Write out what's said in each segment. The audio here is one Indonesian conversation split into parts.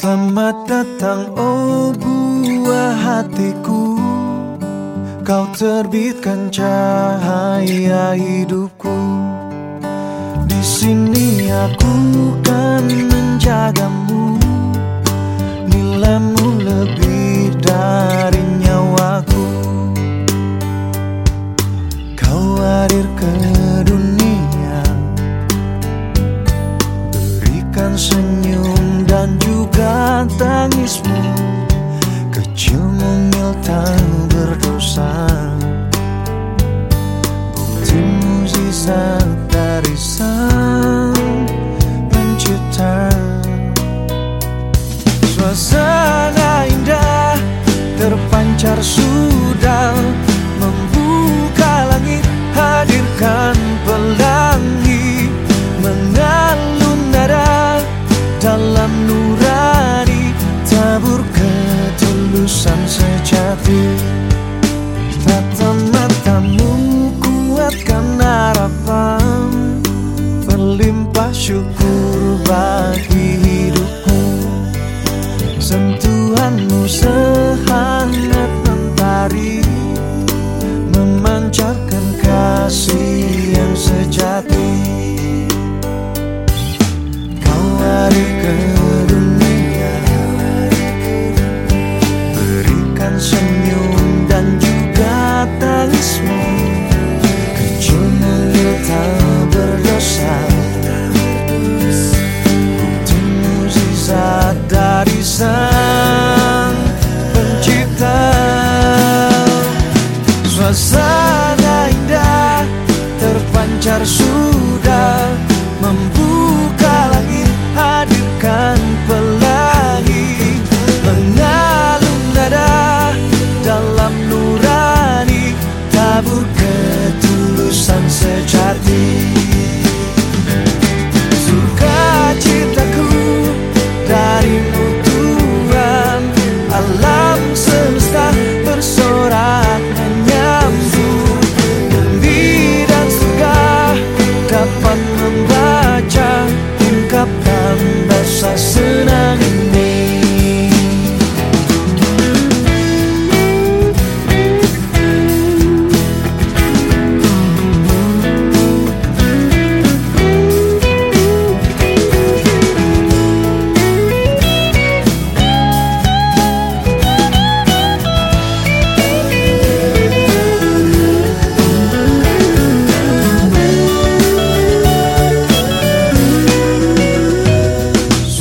Selamat datang oh buah hatiku. Kau terbitkan cahaya hidupku. Di sini aku kan juga tangismu Kecil mungil tak berdosa. Bukti muzizat dari sang pencipta. Suasana indah terpancar sudah sejati Tatap matamu kuatkan harapan. Berlimpah syukur bagi hidupku. Sentuhanmu sehangat mentari. Memancarkan kasih yang sejati. Kau hari terpancar sudah Ungkapkan rasa senang ini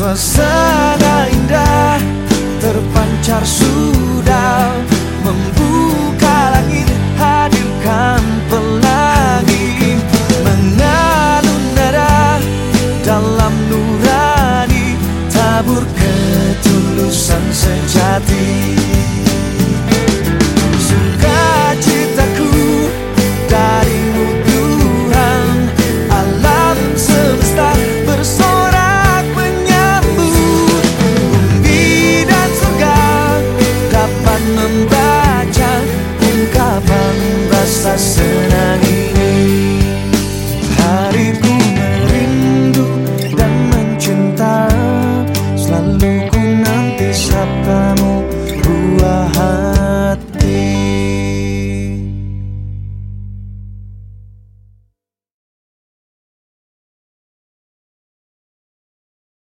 Suasana indah terpancar sudah Membuka langit hadirkan pelangi Mengalun nada dalam nurani Tabur ketulusan sejati essa cena